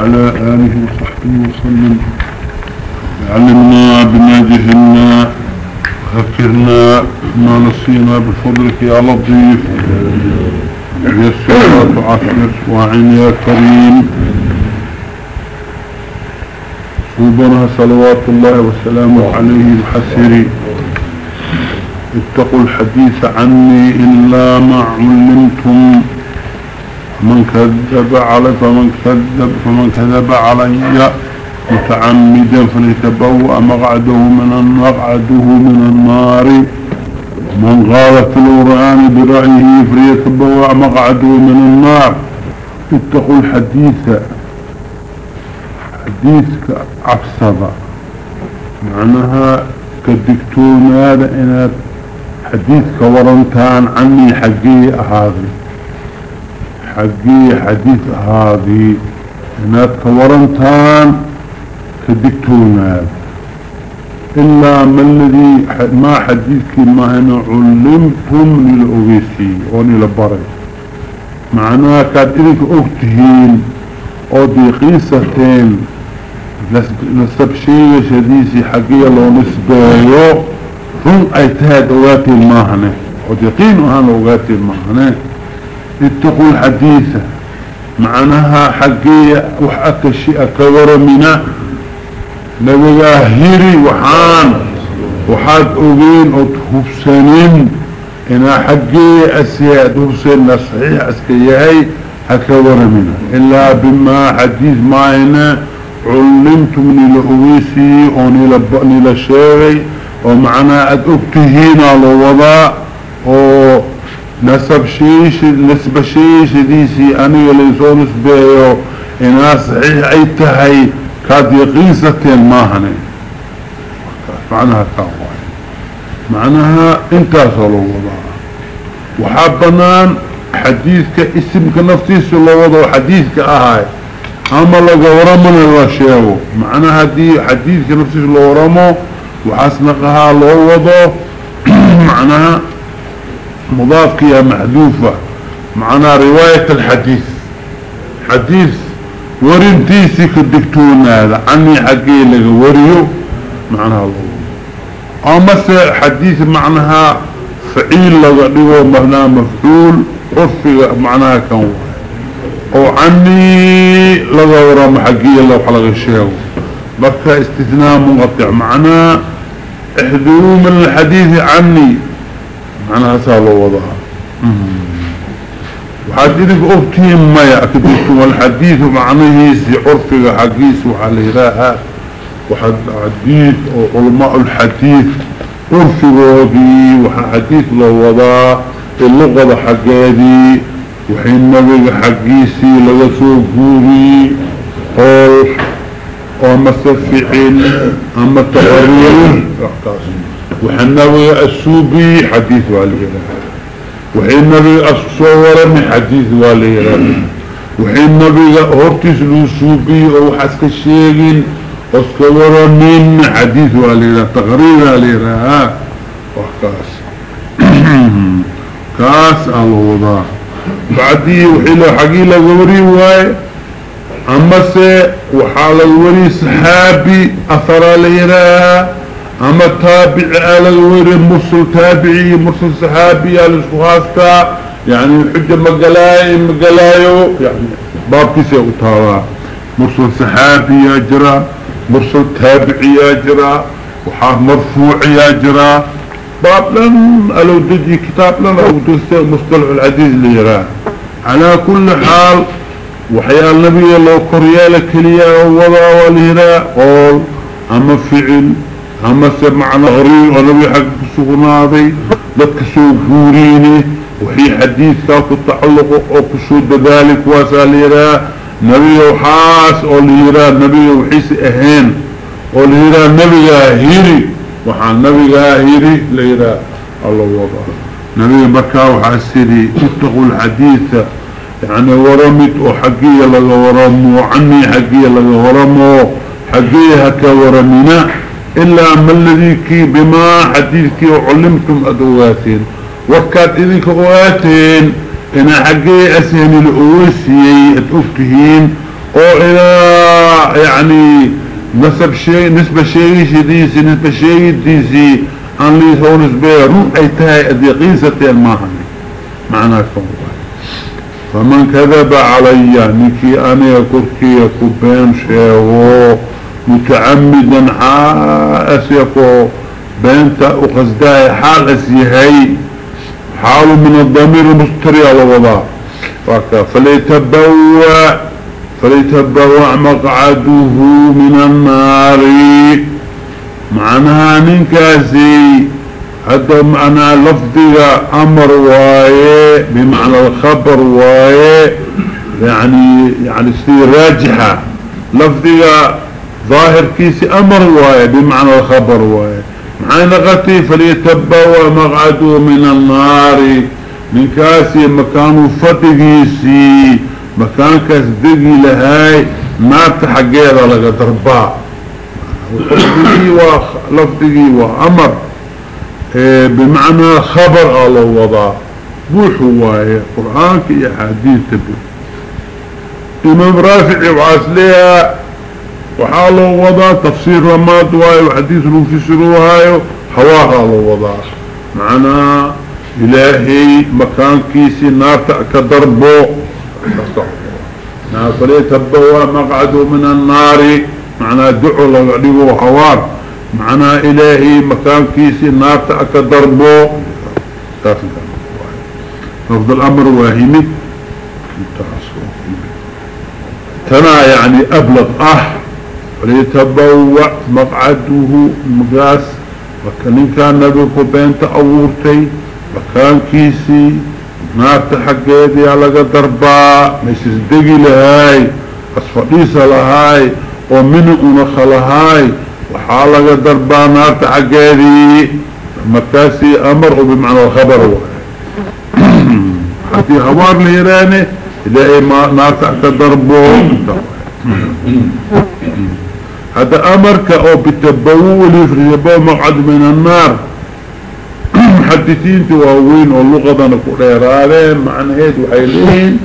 وعلى آله وصحبه وسلم. علمنا بما جهلنا غفرنا ما نسينا بفضلك يا لطيف. يسر وتعسر وعين يا كريم صوبنا صلوات الله وسلامه عليه الحسري اتقوا الحديث عني إلا ما علمتم من كذب علي فمن كذب فمن كذب علي متعمدا فليتبوأ مقعده من مقعده من النار. من غال في القرآن برأيه فليتبوأ مقعده من النار. اتقوا الحديث. حديثك عفصبا معناها كالدكتور هذا إن حديثك ورنتان عني حقي هذه. حقي حديث هذه. إنك ورنتان كدكتونا إلا ما الذي ما حديثك ما هنا علمتم للأغيسي وني لبري. معناها كانت إذنك أكتهين أو ديقيستين نسب شيء شديسي حقية لو نسبه رن أي تهد أغاتي الماهنة وديقين أهان أغاتي الماهنة اتقوا الحديثة معناها حقية وحأك الشيء كورمنا نبقى هيري وحان وحاد أغين وتهبسنين. إنا حقية أسياد هبسن صحيح أسكيهي هكورمنا إلا بما حديث معنا علمتم للأويسي وني للشيغي ومعنا أكتهين nasab sheesh nisba sheeshadiisii aniga laysoo nisbeeyo inaa saxiix ay tahay kaad yaqiinsateen maahane macnaha kaa waay macnaha intaasoo lagu wadaa waxaa banaan xadiidka isimka naftiisa loo wado xadiidka ahay ama laga waramona la sheego macnaha haddii xadiidka naftiisa loo waramo waxaasnaqahaa loo wado macnaha مضافك محذوفة. معناها رواية الحديث. حديث ورنتيسي كدكتون هذا. عني حقي لك وريو. معناها الله. أما حديث معناها فعيل لغا مهنا مفعول عرفي معناها كان أو عني لغا ورام حقي لو حلق الشيء بكى استثناء منقطع معناه إحذروا من الحديث عني. معناها سالو وضعها. وحديثك أفتهم ما يأكدت والحديث معنيه عرفك حقيس وحاليراها وحديث علماء الحديث عرفك وضي وحديث لوضاء اللغة حقادي وحين نبي حقيسي لغسو قوري قول. وما سفعل أما تغرير وحين نبي السوبي حديث والإله وحين نبي الصورة من حديث واليرا وحين نبي هورتيس لوسوبي أو حسك الشيغين الصورة من حديث واليرا تقرير واليرا ها وكاس كاس الوضع. بعدي وحيلو حقيلة غوري واي. أما سي وحال الوري صحابي أثر ليرا أما تابع على الوري مرسل تابعي مرسل صحابي على السخاستا يعني الحجة مقلاي مقلايو يعني باب كيسي اتاوا مرسل صحابي يجرى مرسل تابعي يجرى وحاه مرفوع يجرى باب لن ألو دجي كتاب لن أو دستي مصطلح العديد ليرا على كل حال وحيا النبي الله كريالك ليا ووضع وليرا قول أما فعل اما سمعنا غريب ونبي حق سغناضي لك سوء فوريني وحي حديث كاف التعلق وكسود ذلك واساليرا. نبي وحاس وليرا نبي وحيس أهين. وليرا نبي هيري. وحان نبي هيري ليرا. الله وضع. نبي مكا وحاسري اتقوا الحديث. يعني ورمت وحقية لغا ورمو وعني حقية لغا ورمو. حقية هكا إلا ما الذي كي بما حديثك وعلمتم أدواتين. وكات إذنك أواتين إن حقي أسهن الأوسي أتفتهين أو إلى يعني نسب شيء نسبة شيء شديسي نسبة شيء ديسي أن لي هو نسبة رون اي تهي ادي قيسة الماهن معناه فمن كذب علي نكي أنا كركي كبين شيء متعمدا حاسيكو بنت اقصدها حال اسيهي حال من الضمير المستري على وضع فليتبوع فليتبوع مقعده من النار. معناها ننكاسي هذا معنى لفظي أمر وايه بمعنى الخبر وايه يعني يعني سي راجحة. لفظي ظاهر كيسي أمر وايه بمعنى الخبر وايه معانا غتي فليتبوى مقعده من النار. من كاسي مكانه فتقيسي مكان كاس دقي لهاي ما تحقيها لك درباء لفظه وامر إيه بمعنى خبر الله وضع بوح وايه قرآنك يا حديث تبه إمام رافع وعاسليها وحاله وضع تفسير رماد واي وحديث المفسروها حواها له وضع. معنا إلهي مكان كيسي نار كدربو. نار فليتبوا مقعده من النار. معنا دعو لغعليه وحوار معنا إلهي مكان كيسي نار كدربو. نفض الأمر واهمي تنا يعني أبلغ أه. وليتبوع مقعده مقاس وكان كان نبيك بين تأورتي مكان كيسي نارت حقيدي على دربا ميسيس دقي لهاي أصفقيسة لهاي ومن أنخ لهاي وحالة دربا نارت حقيدي. مكاسي أمر بمعنى الخبر حتى هوار ليراني إلهي ما نارت دربو هذا أمرك أو بالتبول يفريبو مقعد من النار. محدثين تواوين واللغة نكوريرالين معنى هيد وحيلين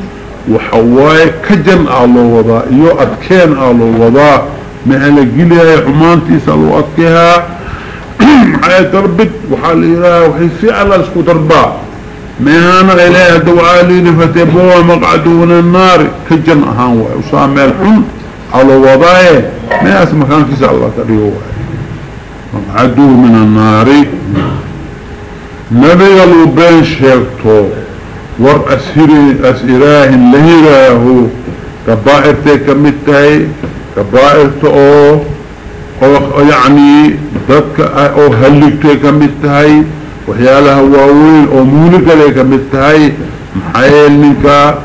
وحواي كجن آلو وضاء يو أدكين آلو وضاء مهلا قليا حمانتي سالو أدكيها حياة تربت وحال إله وحي فعلا اسكو تربا مهانا إليه دوالي لفتبوه مقعدون النار. كجن أهان وصامي الحن على وضعه. ما اسم كان كيس الله تريوه عدو من النار نبي قالوا بين شيكتو ور أسهري أسئراه لهراه كبائر تكمتهي كبائر أو يعني ذاتك أو هلك تكمتهي وحيالها واوين أو مولك لكمتهي. محايل منك.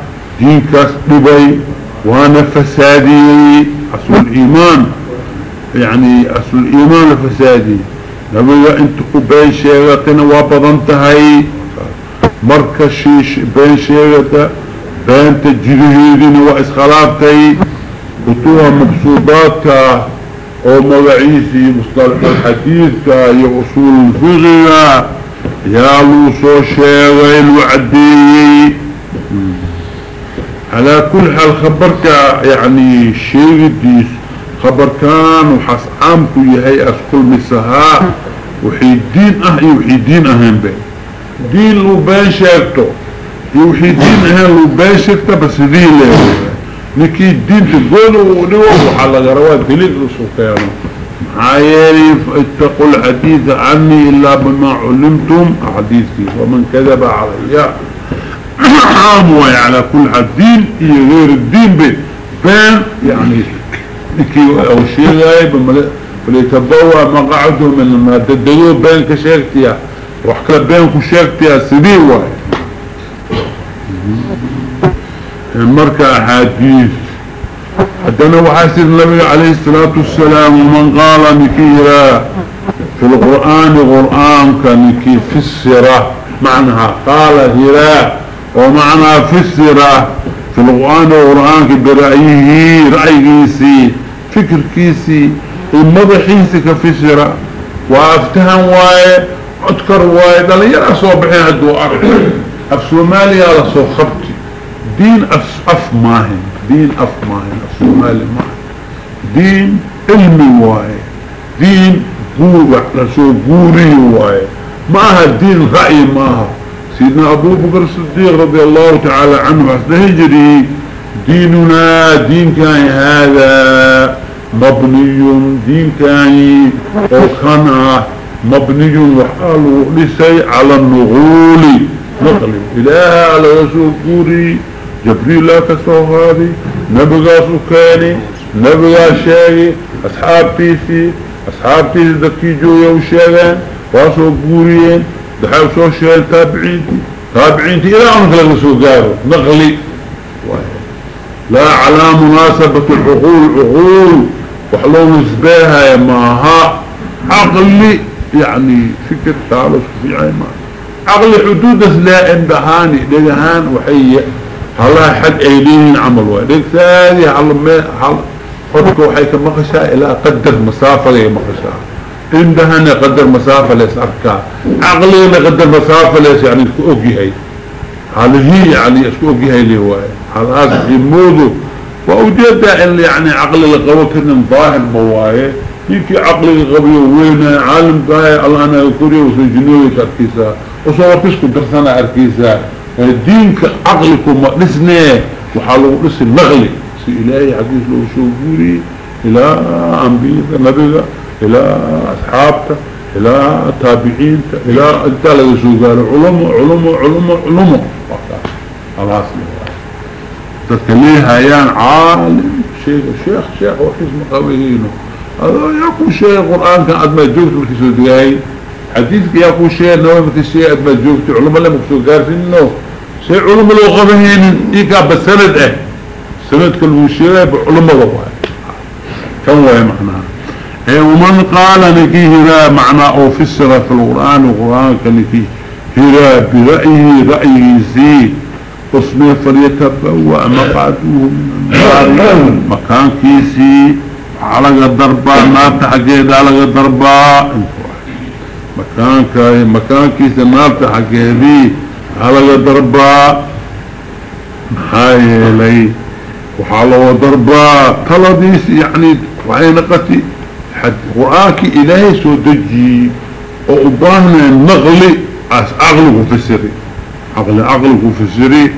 دينك دبي وأنا فسادي أصل الإيمان. يعني أصل الإيمان فسادي نبقى أنت بين شيغتنا وابضنتهاي مركز شيش بين شيغتا بين تجريهيدين واسخلافتي كتوها مقصوداتك أو مغعيسي مصطلح الحديث يا أصول الفقه يا لوصو شيغي الوعدي على كل حال خبرك يعني شيء ديس. خبر كان وحس عامكو يهي اسكل مسها وحي الدين أه يوحي الدين اهم بي. دين لو بان شاكتو الدين اهم لو شاكتو بس دين له نكي الدين تقولوا ونوه وحالا غروات دليل رسول كيانو. عايري اتقوا الحديث عني إلا بما علمتم. حديثي. ومن كذب علي. عام على كل الدين غير الدين بي بين يعني لكي أو شيء غايب فليتبوى مقعده من المادة الدلو بين كشيكتيا وحكا بين كشيكتيا سبيه واحد. المركة حديث. حدنا وحاسر النبي عليه الصلاة والسلام ومن قال نكيرا في القرآن قرآن كنكي في السرة معنها قال هراء ومعنى فسر في القرآن والقرآن برأيه رأيكيسي فكر كيسي المضحيسي كفسر وافتهم واي أذكر واي دل يرى صوبحين هدو أرض. أف سوماليا خبتي. دين أف, أف ماهن دين أفماهن الصومالي ما دين علمي واي دين قوة لسو قوري واي. معها الدين رأي معها سيدنا أبو بكر الصديق رضي الله تعالى عنه حسن هجري ديننا دين كان هذا مبني دين كان وكان مبني وحاله لسي على النغول. نقل إله على رسول قوري جبريل لا كسوهاري نبغى سكاني نبغى شاقي أصحاب تيسي أصحاب تيسي ذكي جوية وشاقان واسو قوريين دحاو سو شاقين تابعينتي تابعينتي إلى أنك لك سو قارو نقلي. لا على مناسبة العقول عقول. وحلو يا ماها عقلي يعني فكر ثالث في عيما عقلي حدود لا اندهاني لقهان وحية. هلا حد ايدين عمل وادك ثاني هلا ما هلا خدكو حيك مخشا إلى قدر مسافة لي اندهان قدر مسافة ليس اركا عقلي قدر مسافة ليس يعني اسكو أوكي هاي؟ هذه يعني اسكو أوكي هاي لي هواي هذا يمودو وأوجد إن يعني عقل القوة كنا ظاهر بواية. يكي عقل القوي وين عالم قاية الله أنا يكوري وسجنوي كاركيسا وصورتسكو درسنا أركيسا دينك عقلكم لسنه وحالو لسن نغلي سي إلهي حديث له شوقوري إلى أنبياء نبيك. إلى اصحابته إلى تابعين إلى الدلال وزوجان علم علم علم علم. خلاص. تتكلم هيان عالم شيخ شيخ شيخ وحيز مقاوهينه هذا يكون شيخ القرآن كان قد ما يجوبت بكسود جاي حديثك يكون شيخ نوع بكسود قد ما يجوبت علم اللي مكسود جارس انه شيء علم اللي وقفهين ايكا بسند آه سند كل مشيخ بعلم الله كم هو يا محنان ومن قال نكي هراء معنى أو فسر في القرآن القرآن كنكي هراء برأيه رأيه زيد قسمه فليتبوأ مقعده مكان كيسي على الضربة نار تحقيد على الضربة مكان كاي مكان كيسي نار تحقيدي على الضربة محايا لي وحالة ضربة طلبيس يعني وعين قتي حد. قرآنك إلهي سودجي وأباهنا نغلي أغلق في السري عقل عقل فسري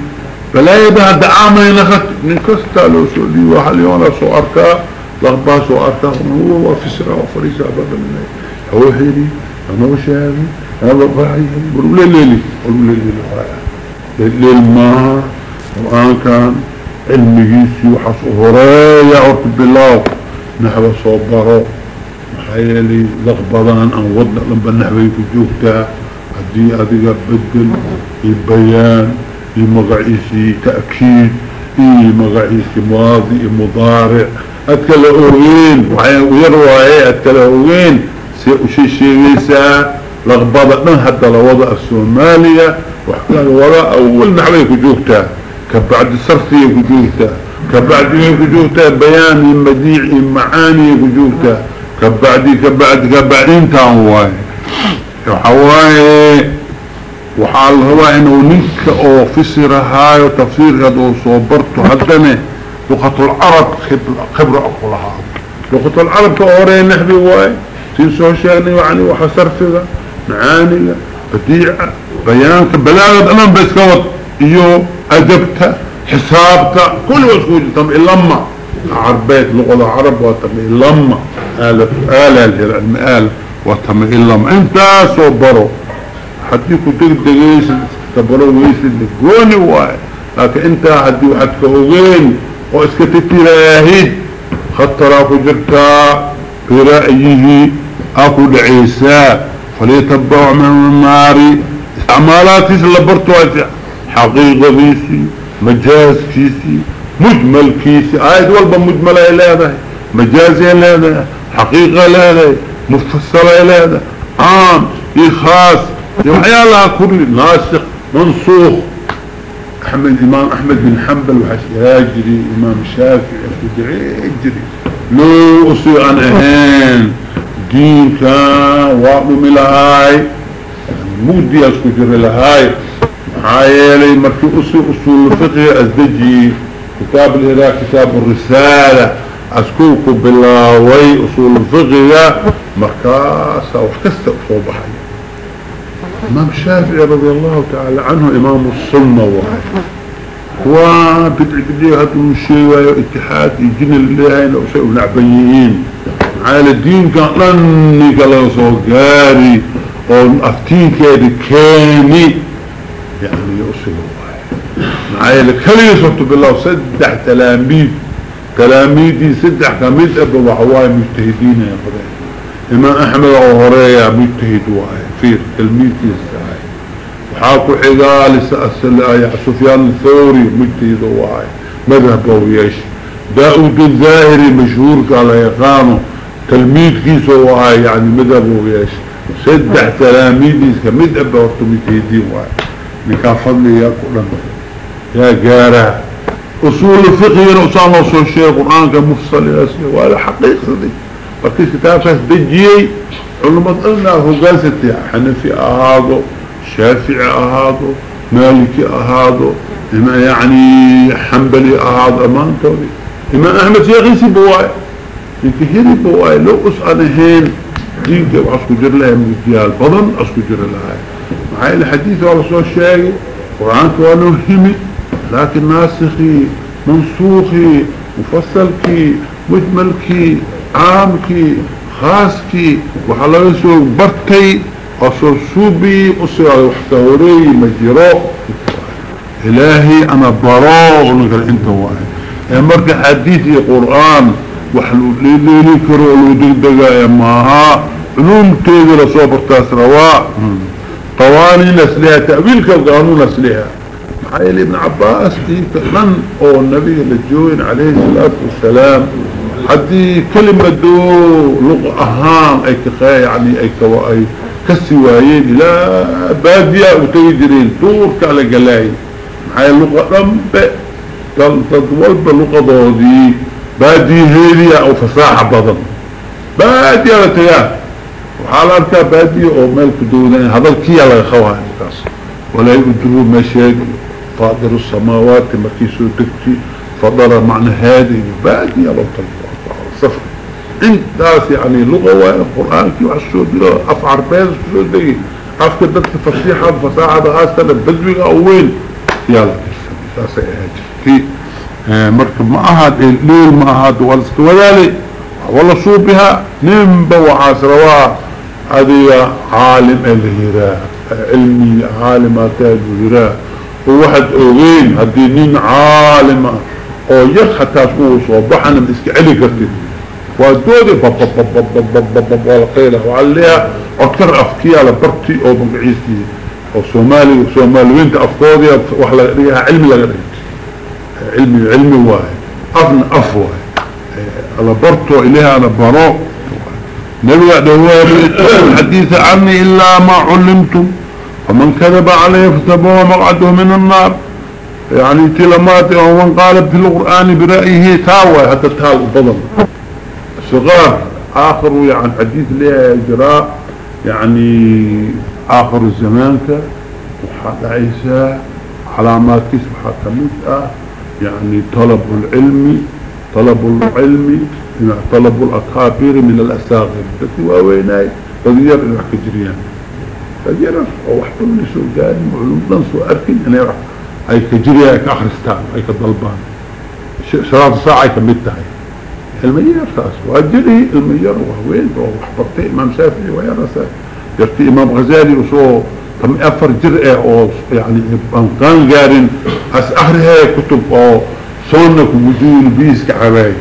فلا يبقى دعامة نخت. من كستا لو سولي وحليونا سو أركا. لغبا سو أركا. هو وفسرا وفريسا أبدا من هو حيري أنا وشاهدي أنا بقاعي قلوا لي ليلي قلوا لي ليلي ليل ما القرآن كان علميسي وحصو هرايا عرب بالله نحو صوبره محايلي لغبضان أن وضع لما نحوي كجوكتا هدي أذيك بدل البيان المقعيسي تأكيد مقعيسي ماضي مضارع. أتكلا أوين ويروى أتكلا أوين. سيئوشي شيئيسا لغبضة حتى لوضع السومالية. وحكا وراء أول نحوي كجوكتا كبعد صرفي كجوكتا كبعد كجوكتا بيان المديع معاني كجوكتا كبعد كبعد كبعد انت هواي وحواي وحال هو إنه ننك أو فسر هاي وتفسير هذا صوبرته هدنه لغة العرب خبر أقولها. لغة العرب كأوري نحبي واي. تنسو شأني يعني وحسر فيها معاني بديعة بيانك بلاغة أنا بس كوت إيو أدبت حسابت. كل وسكوج تم إلما عربيت لغة العرب وتم إلما آلة آلة العلم وتم إلما انت صوبروا حدي كنتك دقيس تبرو ويس قوني واي. لكن انت حدي وحد كهوغين واسكتتي راهيد خطر اكو جرتا برأيه أكو دعيسى فليتبع من النار اعمالاتي سلبرتو حقيقة بيسي مجاز كيسي مجمل كيسي آية والبا مجملة إلى هذا مجازي إلى هذا حقيقة إلى هذا مفصلة إلى هذا عام إخاص وحيا الله كل ناسق منصوخ أحمد إمام أحمد بن حنبل وحش يجري إمام الشافعي يجري لو أصير عن أهين دين كان واقم لهاي مودي أسكجر لهاي حيالي مركي أصير أصول الفقه أزدجي. كتاب الهراء كتاب الرسالة. أسكوك بالله أصول الفقه مركاسة وحكست أصول بحي إمام الشافعي رضي الله تعالى عنه إمام السنة وحي وبدع بدي هذا الشيء واتحاد يجن الله لو شيء لعبيين على الدين كان لني قال يوصو قاري أفتين كده كامي يعني يوصل معايا صرت بالله سدح تلاميذ. تلاميذي سدح كميد أبا وحواي مجتهدين يا خدای إمام أحمد وهرية مجتهد واي فيه تلميذي السعي وحاكو حقال سأسل سفيان الثوري مجتهد واي مذهب ويش داود الزاهري مشهور قال يقانو تلميذ كيسو واي يعني مذهب ويش سدح تلاميذي كميد أبا ورطو مجتهدين. واي نكا فضلي يا كلنا يا جارة أصول الفقه نقصان أصول الشيء القرآن كمفصل الأسئلة وهذا حقيقة دي. فكي كتاب كاس دجيي علماء قلنا هو قاستي حنفي أهاضو شافعي أهاضو مالكي أهاضو إما يعني حنبلي أهاضو أمان تولي إما أحمد شيخيسي بواي ينتهيري بواي لو أسأل هين دينك وعسكو جر لها من الديال بضن أسكو جر لها. معايا الحديث ورسول الشيء قرآن كوانو همي. لكن ناسخي منسوخي مفصلكي مجملكي عامكي خاصكي وحلوسو برتي أصر سوبي أصر وحتوري مجيرو. إلهي أنا براغ نقول أنت واحد. مرك حديثي قرآن وحلو ليلي كرو لودك دقايا ماها. علوم تيجي لصوبر تاسروا. قوانين اسلحة تأويلك القانون اسلحة حيل ابن عباس من أو النبي للجوين عليه الصلاة والسلام. حدي كلمة دو لغة أهام أي كخاية يعني أي كوا أي كسوايين لا بادية وتيجرين تورك على قلاي. حيل لغة رمب تدول بلغة دي بادية هيرية أو فصاحة بضن بادية لتياه وحالاتها بادية أو ملك دونين هذا الكيا لغا ولا يقدروا ما شيء فاضر السماوات مكيسو دكتي فضل معنى هذه بادي الله صفر. إنت يعني لغة والقرآن كي وعشو أفعر بيز شو دي. أفكر دكت فصيحة فساعة غاسة البدوي اوين ساسي هاجر. في مركب معهد الليل معهد والسك وذلك. والله شو بها؟ نمبا وعاسروا هذه عالم الهراء علمي عالم اتاد الهراء وواحد اوغين هدينين عالمة أو يخطاس هو صوبحنا من اسك علي كرتين وادودي بب فمن كذب عليه فتبوه مقعده من النار. يعني تلمات ومن قال في القرآن برأيه تاوى حتى تاوى بضل صغار آخر يعني حديث ليه إجراء يعني آخر الزمان وحد عيسى علامات كسب حتى يعني طلب العلم طلب العلم طلب الأكابر من الأساغر. التي وويناي تغيير لي سوء قال معلوم دنسوا اركن أنا راح أي كجري أي كاخرستان أي كضلبان. صلاة ساعة كمدتها المير ساس واجري المير وهوين؟ وحبرتي إمام شافعي ويا رسال جرتي إمام غزالي وصو تم أفر جرئة أو يعني كان قارن. أس اخرها كتب أو صونك وجود بيس كعباي.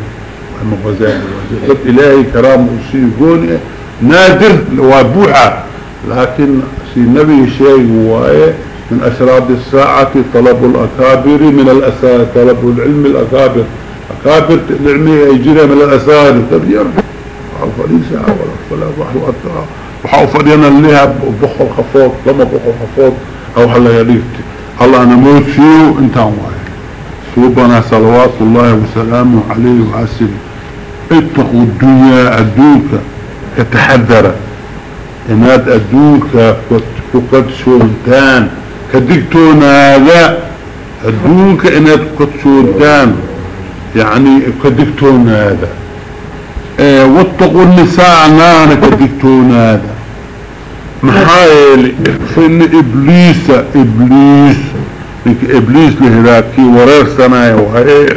إمام غزالي قلت إلهي كرام وشي قوني. نادر وابوحة. لكن في النبي شيء هو من أشراط الساعة طلب الأكابر من الأسار طلب العلم الأكابر. أكابر العلمية يجري من الأسار تبير. وحاو ساعة ولا وحاو فرينا لها بخل خفوت لما بخل خفوت أو هلا يليفت الله أنا موت فيه انت واحد سوبنا صلوات الله وسلامه عليه وعسل اتقوا الدنيا الدوكة. كتحذرت inaad adduunka ku kadsoontaan ka digtoonaada adduunka inaad ku kadsoontaan يعني كدكتون هذا. آه واتقوا النساء نانا كدكتون هذا. محايل فإن إبليس إبليس. إبليس لهذاكي ورير سنة وهي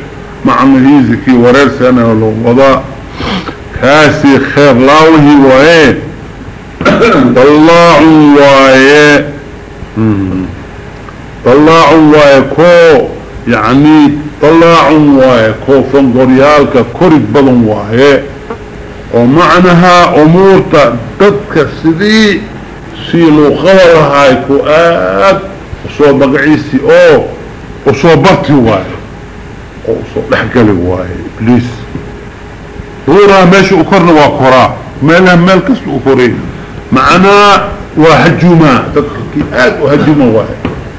معنى هيزكي ورير سنة والوضاء. كاسي خير لاوه وهي. طلعوا وهي طلعوا وهي كو يعني طلعوا وهي كو فنقريالك كورك بدن وهي ومعنها أمور تدك سدي سيلو خبرها كو آد وصو بقعيسي أو وصو بطي واي. وصو لحقلي واي إبليس هورا ماشي أكرنا وكرا مالها مال كسو أكرين. معنا وهجوما. تدكيئات وهجوما واي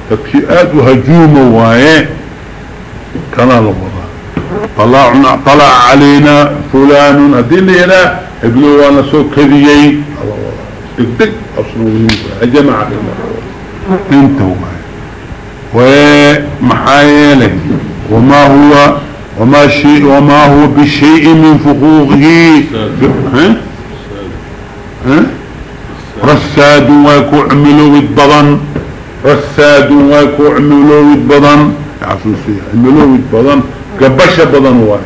تدكيئات وهجوما واي كان الله. طلعنا طلع علينا فلان هدين لنا ابنه وأنا سو كذيي. الله والله دق أصلا جماعة. انت ومحايلة. وما هو وما شيء وما هو بشيء من فقوقه. ها؟ ها؟ رساد ويكو عملوا بالبضن رساد ويكو عملوا بالبضن عفوسي عملوا بالبضن قبشة بضن واي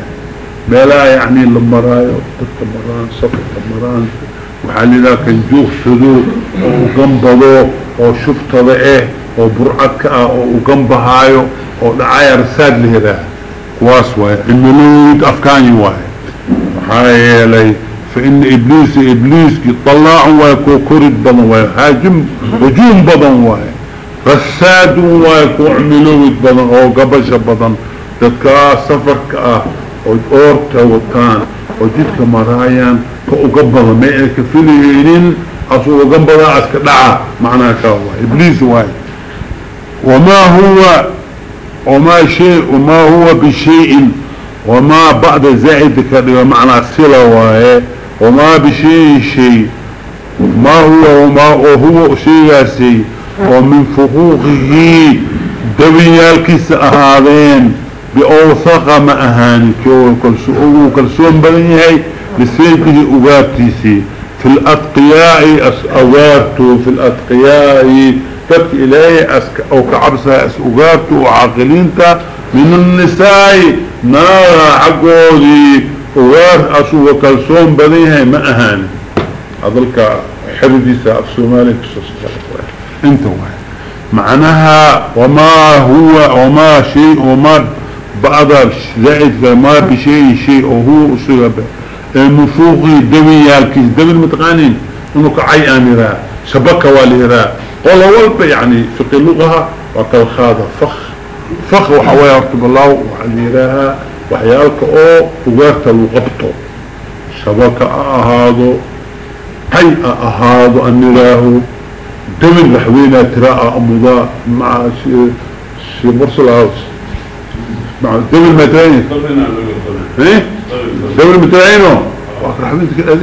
بلا يعني المرايا مران صفة مران وحالي ذاك الجوخ سدو وقنبضو وشفت إيه وبرعك وقنبهايو ودعايا رساد لهذا. كواس واي الملود افكاني واي وحايا لي. فإن إبليس إبليس طلاع ويكو كرد بضنواه هاجم هجوم بضنواه غساد ويكو عملوه بضنواه وقبش بضن تدكاء سفرك آه، وقورت وطان وجدك مرايان وقبض مئك في الهيلين أصول وقبض عسك دعا معناه كالله إبليس واي وما هو وما شيء وما هو بشيء وما بعد زائدك معناه سلا وايه wamaa bishayin shay ما هو وما هو شيء ومن فقوقه دبيالكيس أهادين بأوثق ما أهاني كو كلسون بنيهي لسيده أغابتيسي في الأتقياء أغابته في الأتقياء تبك إلهي أسك أو كعبسها أس أغابته وعاقلينتا من النساء نارا عقودي. أغاب أسو وكلسون بنيهي ما أهاني. أظلك حرديسة أفسومالي كسوس أنت واحد معناها وما هو وما شيء وما بعض زائد ما بشيء شيء وهو أسوه المفوقي دمي يالكيس دمي المتقانين. انه كعي آمرا. شبكة واليرا. قول والب يعني فقه اللغة وكالخاضة فخ. فخ وحوايا رتب الله وحليراها وحيالك أو وغارت الوغبطو شبكة اهادو حي اهادو انراهو دمي الحوينة تراء امضاء مع شي مرسل هاوس مع دول المترين إيه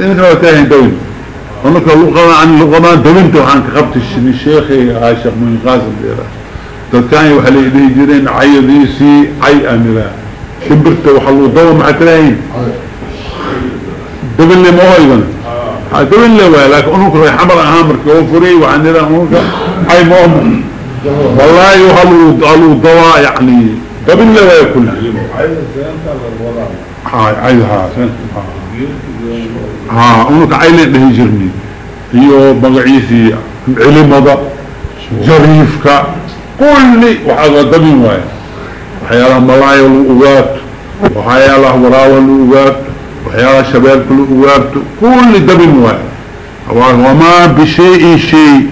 انك لو تاهن دول انك عن اللغة دولنتو عن كخبت الشيخ عاشق من ديرا تلكاني وحلي جيرين عي شبرت وحلو دول مع تلاهين دول اللي مو أيضا دول اللي لكن انك رأي حمر اهامر كوفري وعندنا انك عي مؤمن والله يحلو دواء يعني. قبل لا يكون هاي عايز ها انك عيلة به جرني. magaciisii cilimada jariifka kulli waxaa dabin waaya waxyaalaha وحيالة ملايا لأوارت وحيالة مراوة لأوارت وحيالة شبابك لأوارت كل دب مواحد وما بشيء شيء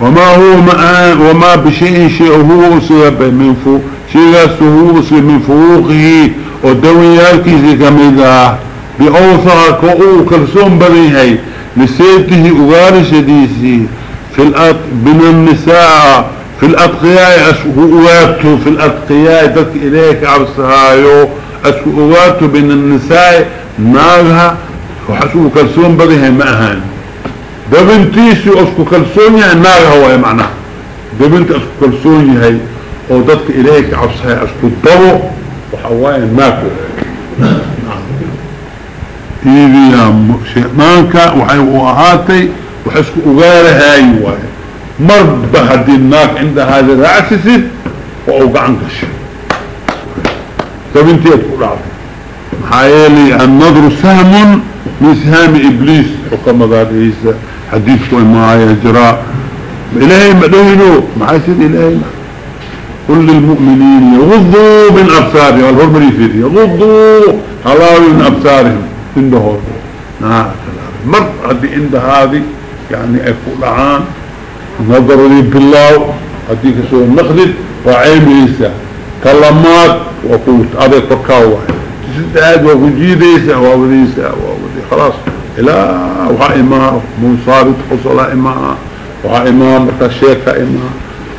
وما هو مآه وما بشيء شيء هو سيبه من فوق. شيغاس هو سيبه من فوقه. ودوياك زي كميداه بأوثرك وقوه كرسوم بريهي لسيبته أغارش ديسي في الأرض بمن نساءه في الأتقياء أسهواتو في الأتقياء دك إليك عبسهايو أسهواتو بين النساء ناغها وحسو كرسون بديهي معهان دبنتيسي يعني ناغها هو معناه. دبنت أسكو كرسون هاي oo dadka ilaahay ka cabsahay asku dabo waxa waaye maako إذا شيطانك وحي وأهاتي وحسك أغارة هاي واي مربى هدي الناك عند هذا الرعسس وأوقع عنك الشيء فبنتي تقول عظيم حيالي النظر سهم من سهام إبليس حكم ذات عيسى. حديث معايا جراء. إلهي مدهنو محاسد إلهي قل للمؤمنين يغضوا من أبصارهم والهرمري فيه يغضوا حلاوي من أبصارهم. عنده هو. نعم. مر هذه عند هذه يعني أكون عام نظر لي بالله هذه كسور نخذت وعين عيسى كلمات وقوت أبي فكاوة تسداد وفجيديسة ووليسة وولي خلاص. إلى وها إمام منصابت حصل إمام وها إمام فشيك إمام.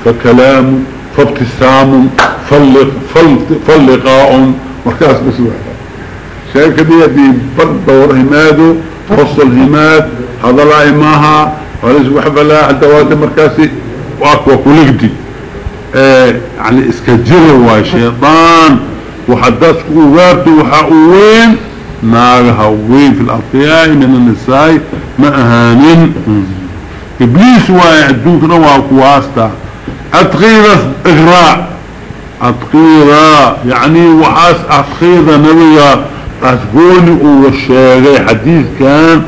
فكلام فابتسام فلق فلقاء. مركز بسوح شيك دي دي برد دور هماده فصل هماد هذا لا إماها. وليس وحب الله حتى وقت مركزي وأكوى كولكدي آه يعني اسكجر وشيطان وحدثك أغابت وحاوين ناغها وين في الأطياء من النساء ما أهانين إبليس ويعدوك نوع كواستا أتغير إغراء. أتغير يعني وحاس أتغير نبيا أتقولي والشيغي حديث كان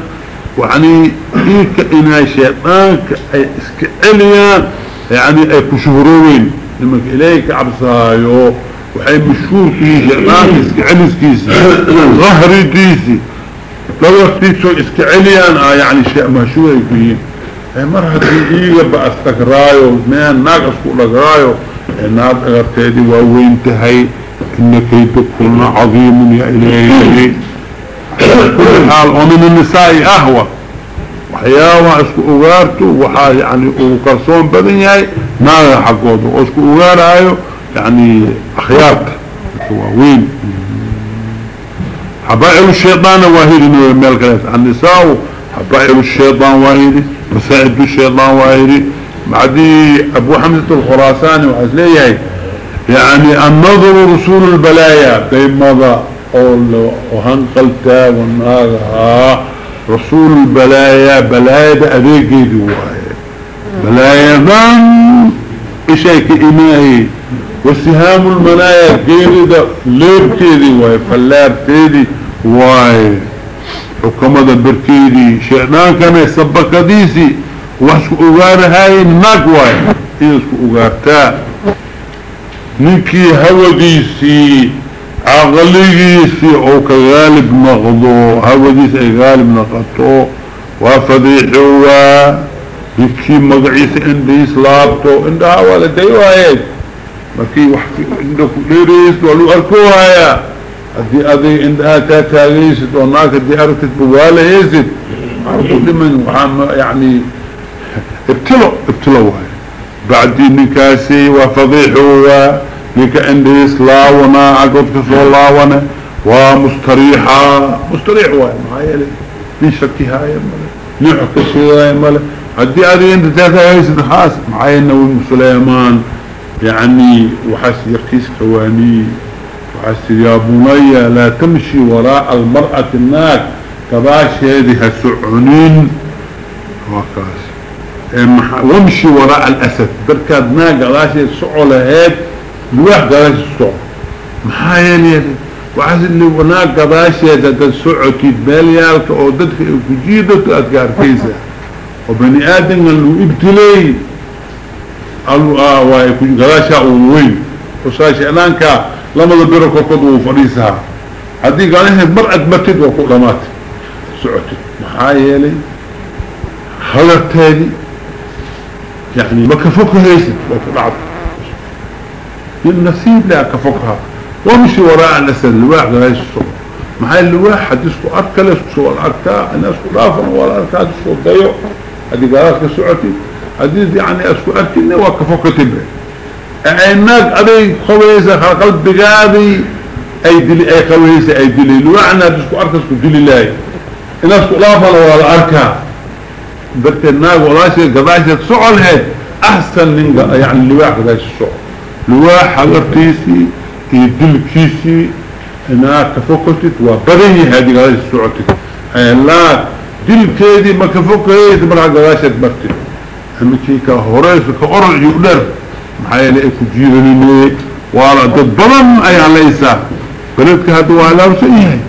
يعني إيك إنا شيطانك أي إسكاليا يعني أي كشهروين لما إليك عبسايو وحي مشهور كيسي شيطان إسكاليس كيسي ظهري كيسي لو اختيسو إسكاليا يعني شيء مشهور كيسي مرة إيجا بأستقرايو مين ناق أسكو لقرايو. ناق أغرتيدي ووينتهي إن كيدكنا عظيم يا إلهي. حال ومن النساء أهوى. وحياوة اسكو أغارتو وحا يعني وكرسون بدن ياي ناغا حقوده واسكو أغارايو يعني أخيارك وين حبائل الشيطان واهدي نوع ملك النساء حبائل الشيطان واهدي مساعد الشيطان واهدي بعدي أبو حمزة الخراساني وحسليه يعني النظر رسول البلايا بين مضى؟ وهنقلتا والناغها رسول البلايا بلايا ده أذيكي دواي بلايا ذن إشيك إماهي وسهام المنايا كيدي ده لير كيدي واي فلار كيدي واي. حكومة بركيدي شئنان كان يسبك ديسي. واسكو أغار هاي الناق واي. يسكو اغارتا نكي هوديسي عقليسي أو كغالب نغضو هوديسي أي غالب نغضو وفضيحوا نكي مقعيس انديس لابتو اندها والدي وايد مكي وحكي عندك ليريس ولو اركوها هدي اذي اندها تاتاغيست وناك هدي ارتت بوالهيست عرفوا لمن وحام يعني ابتلوا ابتلوا واي بعد نكاسي وفضيحوا لك انديس لاونا عقود كسو لاونا ومستريحة. مستريح واي معايا من شكي هاي مالا نوع كسي هاي مالا هدي اذي انت تاتاغيست خاص. معايا النوي سليمان. يعني وحس يركيس كواني وحس يا بني لا تمشي وراء المرأة الناك كباش هذه سعنين وكاس. وامشي وراء الأسد. بركاد ناك قلاش السعو لهيك الواحد قلاش السعو محايا ليه وحس اللي وناك قلاش هذا السعو كيدباليالك او ددك كجيدك أتقار كيسا وبني آدم اللي ابتلي قالوا اه واي كن غلاشا وين وساشي انانكا لما ذبروا كوكود وفريسها هدي قال هي مرأة متد وقلمات سعوتي محايا لي خلطتاني يعني ما كفوكها هيسد وقلعت النسيب لا كفوكها ومشي وراء الأسد الواحد لا يشتغل. محايا الواحد يسكو أركا يسكو الأركا الناس كلافا ولا أركا يسكو الضيو هدي قالت كسعوتي حديث يعني اسكو اركني وكفو كتبه اعناك ادي خويسة قلب بقاضي أي دلي أي خويسة أي دلي الوعنى تسكو ارك اسكو دلي لاي. إن اسكو لافا ولا اركا برت الناق ولا شيء قضايا سعل هيد أحسن من يعني اللواح قضايا السعل لواح حضرتيسي يدل كيسي انها كفوكتت وبدني هذه قضايا السعل لا دل كيدي ما كفوكيت مرحا قواشت مرتي. همكي كهوريس كأرع يقدر محايا اكو جيرني وأنا دبرم أي عليسا. بلدك هدو على رسيه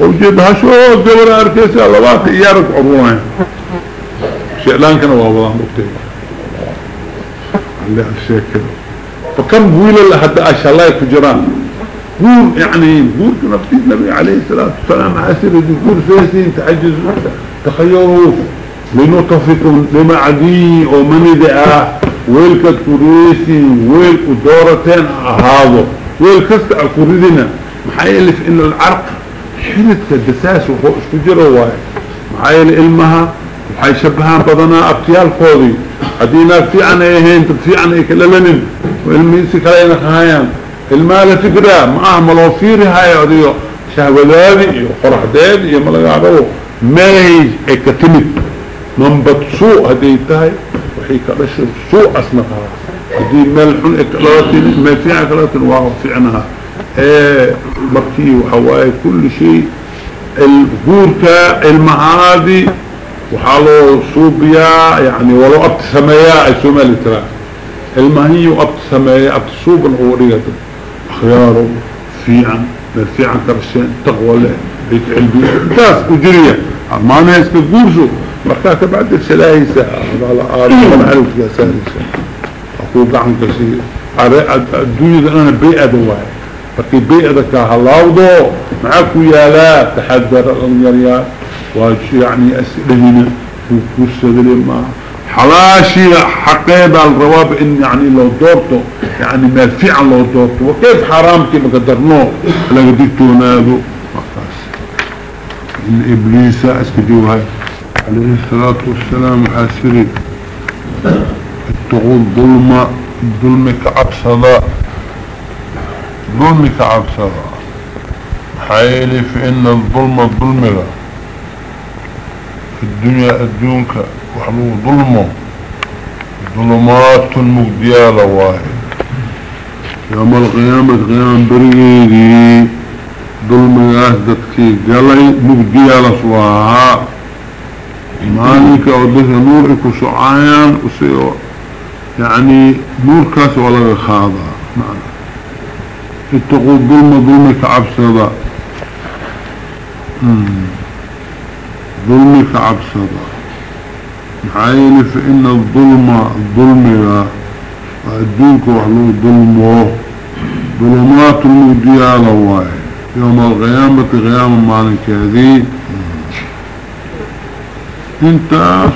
وجد هشو قبر اركيسي اللوات ايارك عروان شئلان كان وابضان مكتب اللي هالشيء كده فكم بويل لحد اشاء الله يكجران قول يعني قول نفسي النبي عليه الصلاة والسلام عسر يقول فيسين تعجز تخيروا لنطفق لما عدي ومن دعاه ويلك كريسي ويلك دورتين هذا ويلك كريدنا محايلف ان العرق حرد كدساس وهو اسكجر واي محايل علمها وحي شبهان بدنا أبتيال قوضي هدينا في عنا ايهين تبفي عنا ايكللنين وعلميسي كلاينا خايان. المال فكرة ما أعملوا فيه هاي عديو. شهوذادي وفرح دادي يملغ عدو ماهي اكتمت منبت سوء هدي تاي وحي كرشب سوء أسمها. هدي ملحن اكلاتين ما في اكلاتين واقف في عنها إيه مركي وحواي كل شيء. الغوركا المعادي وحالو صوبيا يعني ولو ابتسميا اسوما المهي وابتسميا أبتسوب الغورية. خياره في عن في عن كرشين تقوى له بيت علبي تاس اجرية ما ناس كقورسو مركاك بعد السلايسة. على آل والعلف يا سالسة أقول دعم كثير. الدنيا أنا بيئة دواي فكي بيئة كهلاودو معاكو يا لا. تحذر الغنيريات وأجي يعني أسئلهنا وكوسة لما حلاشي حقيبة الرواب إن يعني لو دورته يعني ما فعل لو دورته وكيف حرام كما قدرناه؟ لقديتو نادو إن إبليس أسكدوها عليه الصلاة والسلام حاسري. اتقوا الظلم الظلم كعبصدا ظلم كعبصدا حيالي فإن الظلم الظلم في الدنيا الدونك وحلو ظلمه. ظلمات مقديالة واحد. يوم القيامة قيام بريدي ظلم ياسدتكي قلي مقديالة سواها. مالك ودك نور اكو شعايان وسيو. يعني نور كاس ولا خاضع معنى اتقوا الظلم ظلمك عبسدا ظلمك عبسدا معايل فإن الظلم الظلم الدينك وحلو ظلمه. ظلمات المدية لواي يوم القيامة قيام مالك هذه. انت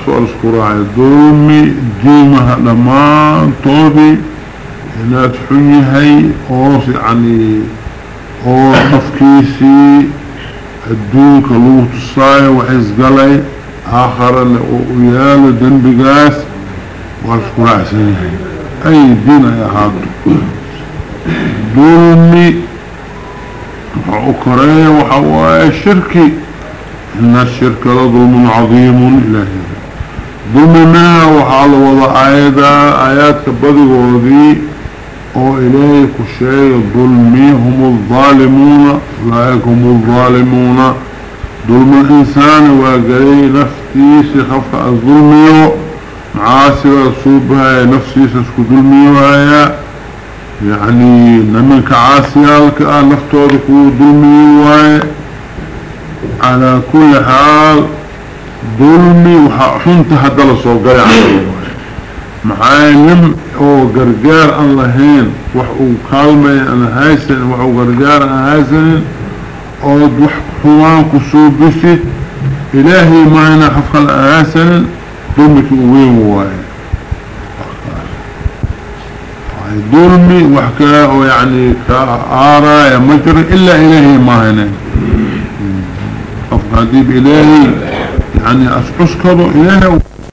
سؤال سكراعي. ظلمي ديمها لما طوبي هناك حيهي أوس يعني أو نفكيسي الدون كلوه تصاي وحيز قلي آخر ويال دنبقاس والسكراعي سنهي أي دين يا هذا ظلمي وحوكريه وحواي الشركي إن الشرك لظلم عظيم إلهي. ظلمنا وحال وضع آيات آيات بدغوذي أو إلهي كشيء ظلمي هم الظالمون أولئك هم الظالمون. ظلم الإنسان وقري نفتيس خفق الظلمي معاسر صوبها نفسي سسك ظلمي وهي يعني نمك عاسيالك نفتوذك ظلمي وهي على كل حال ظلمي وحنت هذا لصوغي عنه معايلم أو قرقار ان لهين وحو كالمي ان هايسن وحو قرقار ان هايسن. أو دوح حوان كسوبسي إلهي معنا حفظ هايسن ظلمك اوين واي ظلمي وحكاه يعني كآراء يا مجري إلا إلهي ما هنا. قف قديب إلهي يعني أسكسكروا إلهي.